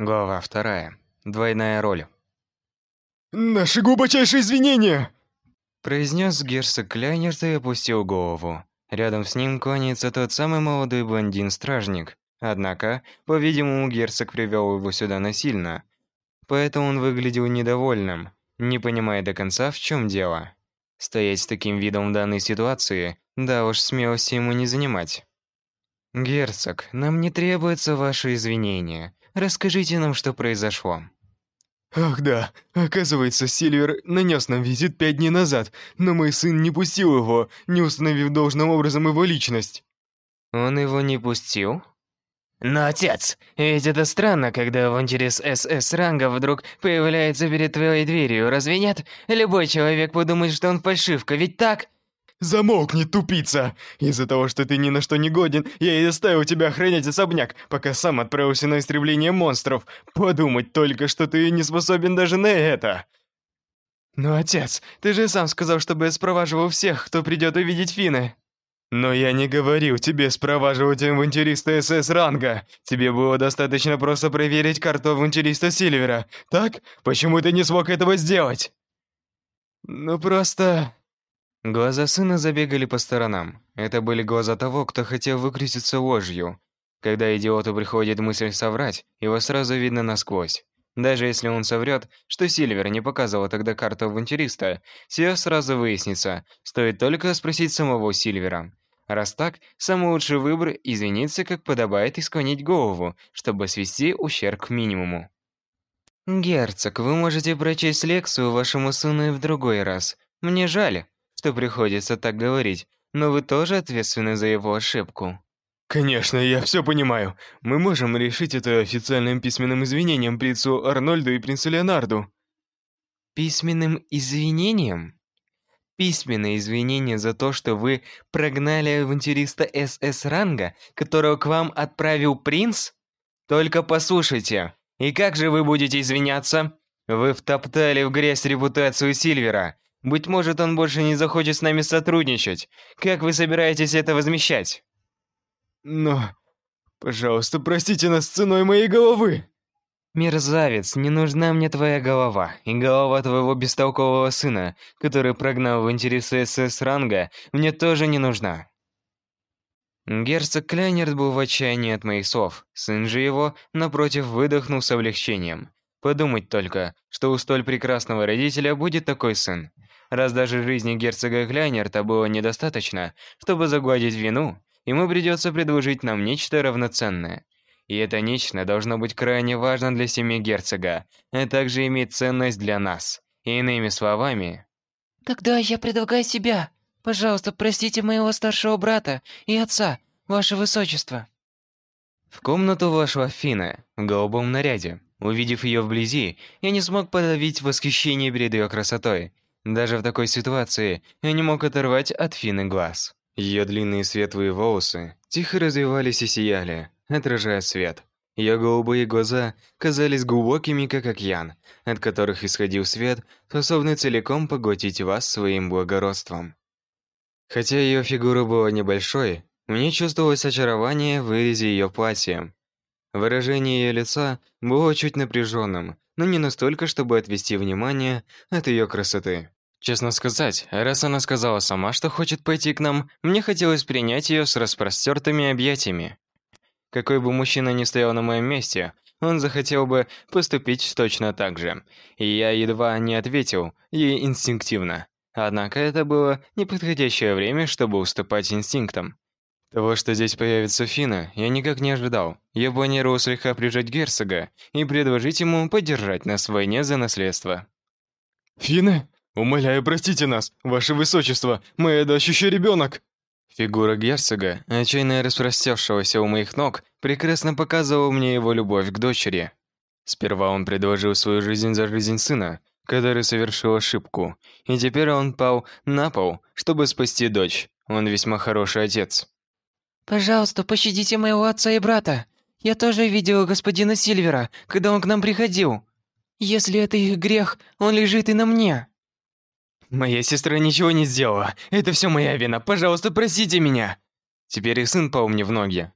Глава вторая. Двойная роль. «Наши глубочайшие извинения!» Произнес герцог Кляйнерт и опустил голову. Рядом с ним кланяется тот самый молодой блондин-стражник. Однако, по-видимому, герцог привел его сюда насильно. Поэтому он выглядел недовольным, не понимая до конца, в чем дело. Стоять с таким видом в данной ситуации, да уж смелости ему не занимать. «Герцог, нам не требуется ваши извинения. Расскажите нам, что произошло». Ах да, оказывается, Сильвер нанес нам визит пять дней назад, но мой сын не пустил его, не установив должным образом его личность. Он его не пустил? Но, отец, ведь это странно, когда авантюрист СС ранга вдруг появляется перед твоей дверью, разве нет? Любой человек подумает, что он фальшивка, ведь так? Замолкни, тупица! Из-за того, что ты ни на что не годен, я и оставил тебя охранять особняк, пока сам отправился на истребление монстров. Подумать только, что ты не способен даже на это. Но, отец, ты же сам сказал, чтобы я спроваживал всех, кто придет увидеть Фины. Но я не говорил тебе спроваживать авантюриста СС ранга. Тебе было достаточно просто проверить карту авантюриста Сильвера. Так? Почему ты не смог этого сделать? Ну просто... Глаза сына забегали по сторонам. Это были глаза того, кто хотел выкрутиться ложью. Когда идиоту приходит мысль соврать, его сразу видно насквозь. Даже если он соврет, что Сильвер не показывал тогда карту авантюриста, все сразу выяснится, стоит только спросить самого Сильвера. Раз так, самый лучший выбор – извиниться, как подобает, и склонить голову, чтобы свести ущерб к минимуму. «Герцог, вы можете прочесть лекцию вашему сыну и в другой раз. Мне жаль, что приходится так говорить, но вы тоже ответственны за его ошибку». Конечно, я все понимаю. Мы можем решить это официальным письменным извинением принцу Арнольду и принцу Леонарду. Письменным извинением? Письменное извинение за то, что вы прогнали авантюриста СС ранга, которого к вам отправил принц? Только послушайте, и как же вы будете извиняться? Вы втоптали в грязь репутацию Сильвера. Быть может, он больше не захочет с нами сотрудничать. Как вы собираетесь это возмещать? Но, пожалуйста, простите нас ценой моей головы. Мерзавец, не нужна мне твоя голова, и голова твоего бестолкового сына, который прогнал в интересы СС ранга, мне тоже не нужна. Герцог Кляйнерт был в отчаянии от моих слов, сын же его, напротив, выдохнул с облегчением. Подумать только, что у столь прекрасного родителя будет такой сын. Раз даже жизни герцога Кляйнерта было недостаточно, чтобы загладить вину, ему придется предложить нам нечто равноценное. И это нечто должно быть крайне важно для семьи герцога, а также иметь ценность для нас. Иными словами... Тогда я предлагаю себя. Пожалуйста, простите моего старшего брата и отца, ваше высочество. В комнату вошла Фина в голубом наряде. Увидев ее вблизи, я не смог подавить восхищение перед ее красотой. Даже в такой ситуации я не мог оторвать от Фины глаз. Ее длинные светлые волосы тихо развивались и сияли, отражая свет. Ее голубые глаза казались глубокими, как океан, от которых исходил свет, способный целиком поглотить вас своим благородством. Хотя ее фигура была небольшой, мне чувствовалось очарование в вырезе ее платья. Выражение ее лица было чуть напряженным, но не настолько, чтобы отвести внимание от ее красоты. Честно сказать, раз она сказала сама, что хочет пойти к нам, мне хотелось принять ее с распростертыми объятиями. Какой бы мужчина ни стоял на моем месте, он захотел бы поступить точно так же. И я едва не ответил ей инстинктивно. Однако это было неподходящее время, чтобы уступать инстинктам. Того, что здесь появится Фина, я никак не ожидал. Я планировал слегка прижать герцога и предложить ему поддержать нас в войне за наследство. Фина? Умоляю, простите нас, ваше высочество, моя дочь еще ребенок. Фигура герцога, отчаянно распростевшегося у моих ног, прекрасно показывала мне его любовь к дочери. Сперва он предложил свою жизнь за жизнь сына, который совершил ошибку, и теперь он пал на пол, чтобы спасти дочь. Он весьма хороший отец. Пожалуйста, пощадите моего отца и брата. Я тоже видела господина Сильвера, когда он к нам приходил. Если это их грех, он лежит и на мне. Моя сестра ничего не сделала. Это все моя вина. Пожалуйста, простите меня. Теперь и сын пал мне в ноги.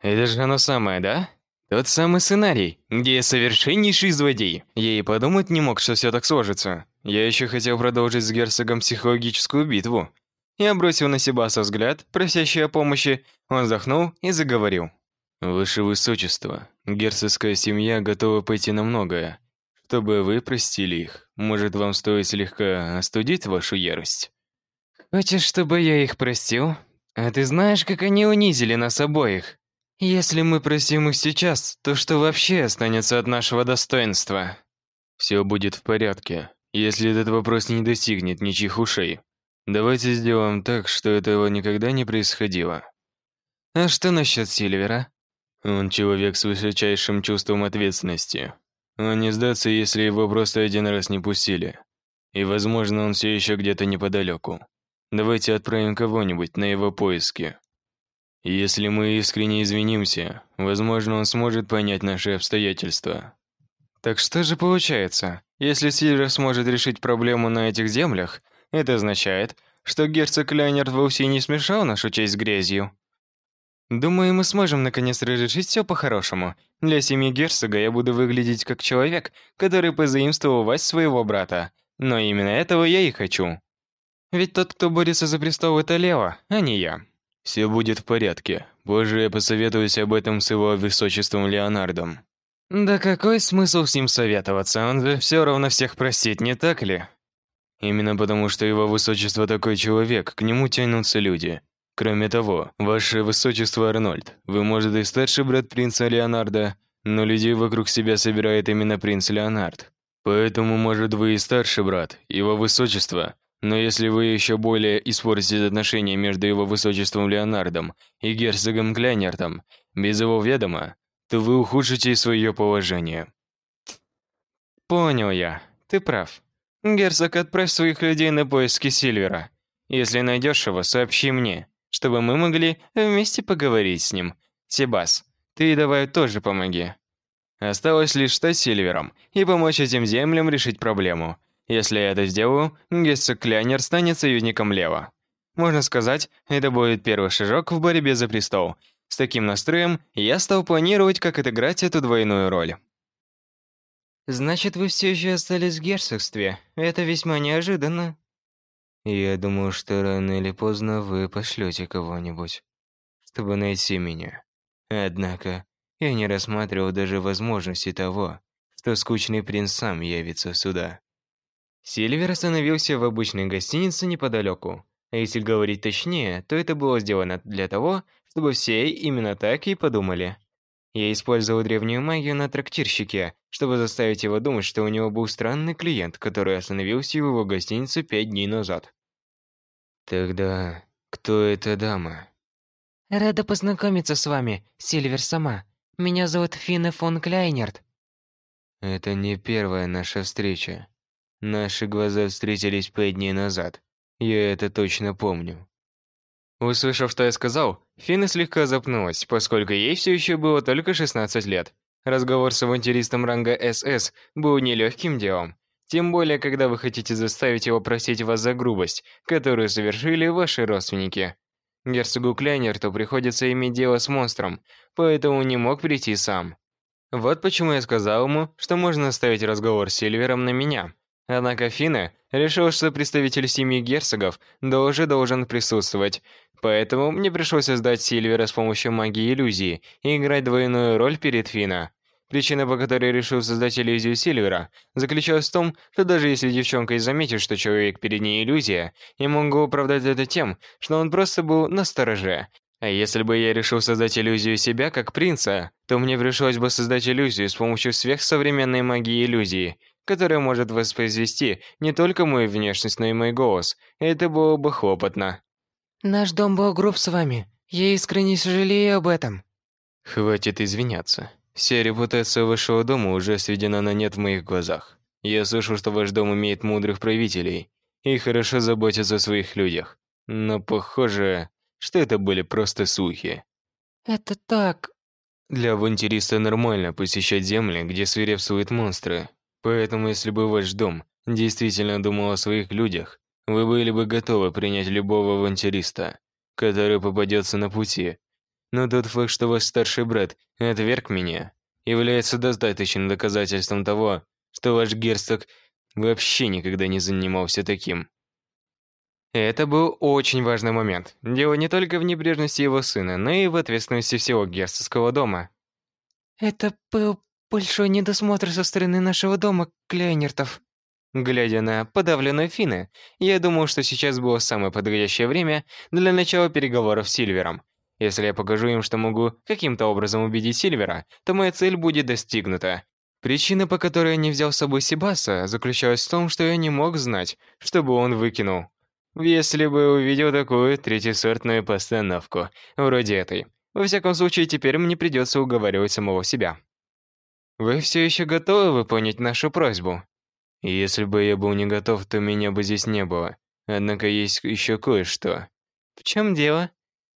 Это же оно самое, да? Тот самый сценарий, где я совершеннейший злодей. Я и подумать не мог, что все так сложится. Я еще хотел продолжить с герцогом психологическую битву. Я бросил на Себаса взгляд, просящий о помощи. Он вздохнул и заговорил. «Ваше Высочество, герцогская семья готова пойти на многое. Чтобы вы простили их, может, вам стоит слегка остудить вашу ярость?» «Хочешь, чтобы я их простил? А ты знаешь, как они унизили нас обоих? Если мы простим их сейчас, то что вообще останется от нашего достоинства?» «Все будет в порядке, если этот вопрос не достигнет ничьих ушей. Давайте сделаем так, что этого никогда не происходило». «А что насчет Сильвера?» Он человек с высочайшим чувством ответственности. Он не сдастся, если его просто один раз не пустили. И, возможно, он все еще где-то неподалеку. Давайте отправим кого-нибудь на его поиски. Если мы искренне извинимся, возможно, он сможет понять наши обстоятельства. Так что же получается? Если Сильвер сможет решить проблему на этих землях, это означает, что герцог Леонард вовсе не смешал нашу честь с грязью. Думаю, мы сможем наконец разрешить все по-хорошему. Для семьи герцога я буду выглядеть как человек, который позаимствовал вас своего брата. Но именно этого я и хочу. Ведь тот, кто борется за престол, это Лео, а не я. Все будет в порядке. Позже я посоветуюсь об этом с его высочеством Леонардом. Да какой смысл с ним советоваться? Он же все равно всех простит, не так ли? Именно потому, что его высочество такой человек, к нему тянутся люди. Кроме того, ваше высочество Арнольд, вы, может, и старший брат принца Леонарда, но людей вокруг себя собирает именно принц Леонард. Поэтому, может, вы и старший брат, его высочество, но если вы еще более испортите отношения между его высочеством Леонардом и герцогом Клянертом без его ведома, то вы ухудшите свое положение. Понял я. Ты прав. Герцог, отправь своих людей на поиски Сильвера. Если найдешь его, сообщи мне чтобы мы могли вместе поговорить с ним. Себас, ты давай тоже помоги. Осталось лишь стать Сильвером и помочь этим землям решить проблему. Если я это сделаю, герцог Клянер станет союзником Лева. Можно сказать, это будет первый шажок в борьбе за престол. С таким настроем я стал планировать, как отыграть эту двойную роль. Значит, вы все еще остались в герцогстве. Это весьма неожиданно. Я думаю, что рано или поздно вы пошлете кого-нибудь, чтобы найти меня. Однако, я не рассматривал даже возможности того, что скучный принц сам явится сюда. Сильвер остановился в обычной гостинице неподалеку. А если говорить точнее, то это было сделано для того, чтобы все именно так и подумали. Я использовал древнюю магию на трактирщике, чтобы заставить его думать, что у него был странный клиент, который остановился в его гостинице пять дней назад. Тогда кто эта дама? Рада познакомиться с вами, Сильвер сама. Меня зовут Финна фон Кляйнерт. Это не первая наша встреча. Наши глаза встретились пять дней назад. Я это точно помню. Услышав, что я сказал, Финна слегка запнулась, поскольку ей все еще было только 16 лет. Разговор с авантюристом ранга СС был нелегким делом. Тем более, когда вы хотите заставить его простить вас за грубость, которую совершили ваши родственники. Герцогу Кляйнерту приходится иметь дело с монстром, поэтому не мог прийти сам. Вот почему я сказал ему, что можно оставить разговор с Сильвером на меня. Однако Фина решил, что представитель семьи герцогов тоже должен присутствовать, поэтому мне пришлось создать Сильвера с помощью магии иллюзии и играть двойную роль перед Фина. Причина, по которой решил создать иллюзию Сильвера, заключалась в том, что даже если девчонка и заметит, что человек перед ней иллюзия, я могу оправдать это тем, что он просто был на стороже. А если бы я решил создать иллюзию себя как принца, то мне пришлось бы создать иллюзию с помощью сверхсовременной магии иллюзии, которая может воспроизвести не только мою внешность, но и мой голос. Это было бы хлопотно. Наш дом был груб с вами. Я искренне сожалею об этом. Хватит извиняться. Вся репутация вашего дома уже сведена на нет в моих глазах. Я слышал, что ваш дом имеет мудрых правителей и хорошо заботится о своих людях. Но похоже, что это были просто слухи. Это так. Для авантюриста нормально посещать земли, где свирепствуют монстры. Поэтому, если бы ваш дом действительно думал о своих людях, вы были бы готовы принять любого авантюриста, который попадется на пути. Но тот факт, что ваш старший брат отверг меня, является достаточным доказательством того, что ваш герцог вообще никогда не занимался таким. Это был очень важный момент. Дело не только в небрежности его сына, но и в ответственности всего герцогского дома. Это был большой недосмотр со стороны нашего дома, Кляйнертов. Глядя на подавленную Фины, я думал, что сейчас было самое подходящее время для начала переговоров с Сильвером. Если я покажу им, что могу каким-то образом убедить Сильвера, то моя цель будет достигнута. Причина, по которой я не взял с собой Сибаса, заключалась в том, что я не мог знать, чтобы он выкинул. Если бы увидел такую третьесортную постановку, вроде этой. Во всяком случае, теперь мне придется уговаривать самого себя. Вы все еще готовы выполнить нашу просьбу? Если бы я был не готов, то меня бы здесь не было. Однако есть еще кое-что. В чем дело?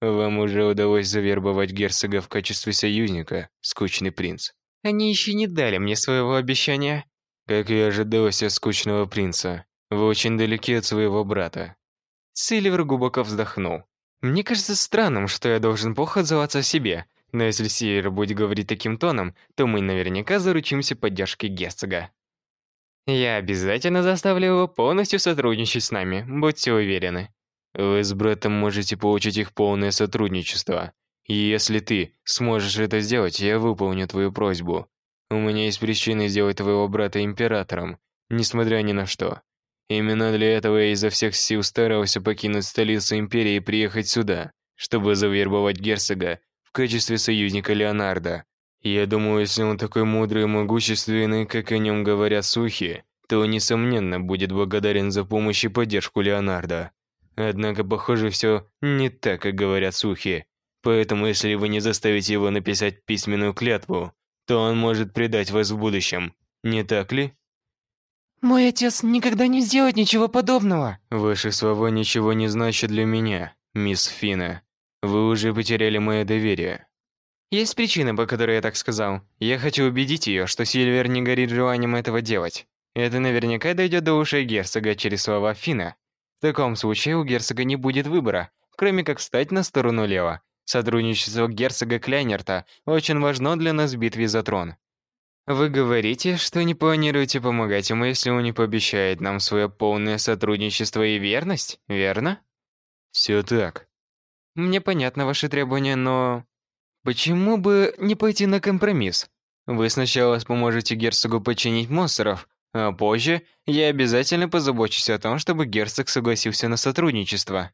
Вам уже удалось завербовать герцога в качестве союзника, скучный принц. Они еще не дали мне своего обещания. Как и ожидалось от скучного принца, вы очень далеки от своего брата. Сильвер глубоко вздохнул. Мне кажется странным, что я должен плохо отзываться о себе, но если Сильвер будет говорить таким тоном, то мы наверняка заручимся поддержкой герцога. Я обязательно заставлю его полностью сотрудничать с нами, будьте уверены. Вы с братом можете получить их полное сотрудничество. И если ты сможешь это сделать, я выполню твою просьбу. У меня есть причины сделать твоего брата императором, несмотря ни на что. Именно для этого я изо всех сил старался покинуть столицу империи и приехать сюда, чтобы завербовать герцога в качестве союзника Леонардо. Я думаю, если он такой мудрый и могущественный, как о нем говорят слухи, то, несомненно, будет благодарен за помощь и поддержку Леонардо. Однако, похоже, все не так, как говорят слухи. Поэтому, если вы не заставите его написать письменную клятву, то он может предать вас в будущем. Не так ли? Мой отец никогда не сделает ничего подобного. Ваши слова ничего не значат для меня, мисс Фина. Вы уже потеряли мое доверие. Есть причина, по которой я так сказал. Я хочу убедить ее, что Сильвер не горит желанием этого делать. Это наверняка дойдет до ушей герцога через слова Фина. В таком случае у герцога не будет выбора, кроме как встать на сторону Лева. Сотрудничество герцога Кляйнерта очень важно для нас в битве за трон. Вы говорите, что не планируете помогать ему, если он не пообещает нам свое полное сотрудничество и верность, верно? Все так. Мне понятно ваши требования, но... Почему бы не пойти на компромисс? Вы сначала поможете герцогу подчинить монстров, а позже я обязательно позабочусь о том, чтобы герцог согласился на сотрудничество.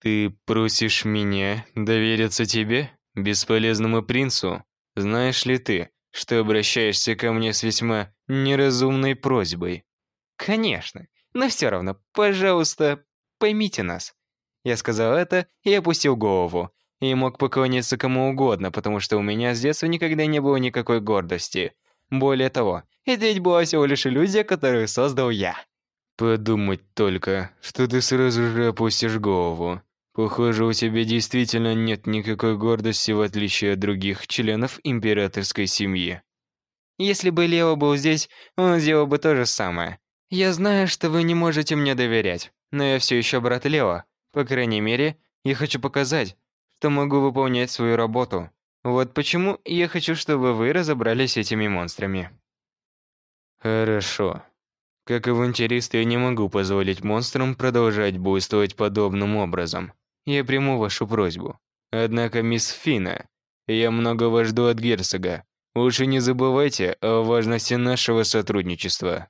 Ты просишь меня довериться тебе, бесполезному принцу? Знаешь ли ты, что обращаешься ко мне с весьма неразумной просьбой? Конечно, но все равно, пожалуйста, поймите нас. Я сказал это и опустил голову. И мог поклониться кому угодно, потому что у меня с детства никогда не было никакой гордости. Более того, это ведь была всего лишь иллюзия, которую создал я. Подумать только, что ты сразу же опустишь голову. Похоже, у тебя действительно нет никакой гордости, в отличие от других членов императорской семьи. Если бы Лео был здесь, он сделал бы то же самое. Я знаю, что вы не можете мне доверять, но я все еще брат Лео. По крайней мере, я хочу показать, что могу выполнять свою работу. Вот почему я хочу, чтобы вы разобрались с этими монстрами. Хорошо. Как авантюрист, я не могу позволить монстрам продолжать буйствовать подобным образом. Я приму вашу просьбу. Однако, мисс Фина, я многого жду от герцога. Лучше не забывайте о важности нашего сотрудничества.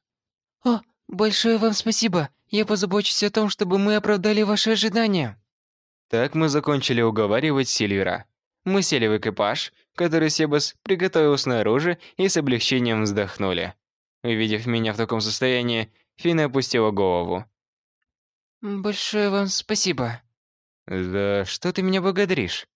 О, большое вам спасибо. Я позабочусь о том, чтобы мы оправдали ваши ожидания. Так мы закончили уговаривать Сильвера. Мы сели в экипаж, который Себас приготовил снаружи и с облегчением вздохнули. Увидев меня в таком состоянии, Фина опустила голову. Большое вам спасибо. За что ты меня благодаришь?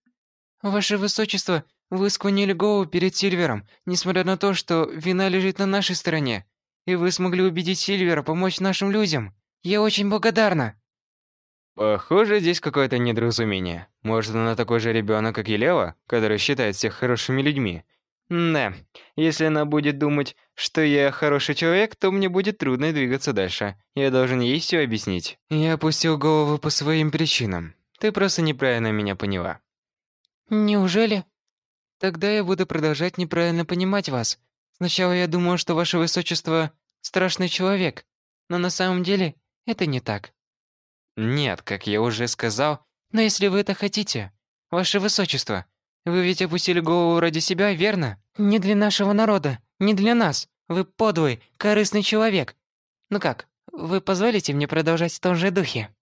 Ваше высочество, вы склонили голову перед Сильвером, несмотря на то, что вина лежит на нашей стороне. И вы смогли убедить Сильвера помочь нашим людям. Я очень благодарна. Похоже, здесь какое-то недоразумение. Может, она такой же ребенок, как и Лева, который считает всех хорошими людьми, да, если она будет думать, что я хороший человек, то мне будет трудно двигаться дальше. Я должен ей все объяснить. Я опустил голову по своим причинам. Ты просто неправильно меня поняла. Неужели? Тогда я буду продолжать неправильно понимать вас. Сначала я думал, что ваше высочество страшный человек, но на самом деле это не так. Нет, как я уже сказал, но если вы это хотите, ваше высочество, вы ведь опустили голову ради себя, верно? Не для нашего народа, не для нас. Вы подлый, корыстный человек. Ну как, вы позволите мне продолжать в том же духе?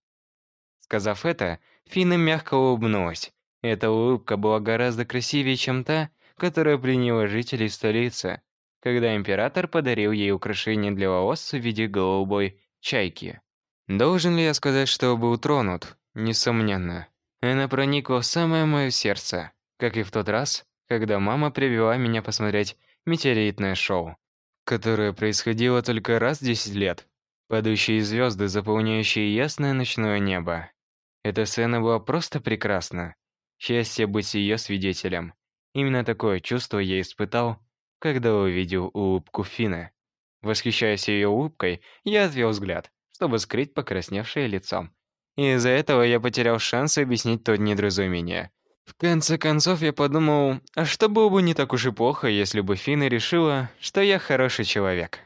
Сказав это, Фина мягко улыбнулась. Эта улыбка была гораздо красивее, чем та, которая приняла жителей столицы, когда император подарил ей украшение для волос в виде голубой чайки. Должен ли я сказать, что был тронут? Несомненно. Она проникла в самое мое сердце, как и в тот раз, когда мама привела меня посмотреть метеоритное шоу, которое происходило только раз в 10 лет. Падающие звезды, заполняющие ясное ночное небо. Эта сцена была просто прекрасна. Счастье быть ее свидетелем. Именно такое чувство я испытал, когда увидел улыбку Фины. Восхищаясь ее улыбкой, я отвел взгляд, чтобы скрыть покрасневшее лицо. И из-за этого я потерял шанс объяснить то недоразумение. В конце концов, я подумал, а что было бы не так уж и плохо, если бы Фина решила, что я хороший человек.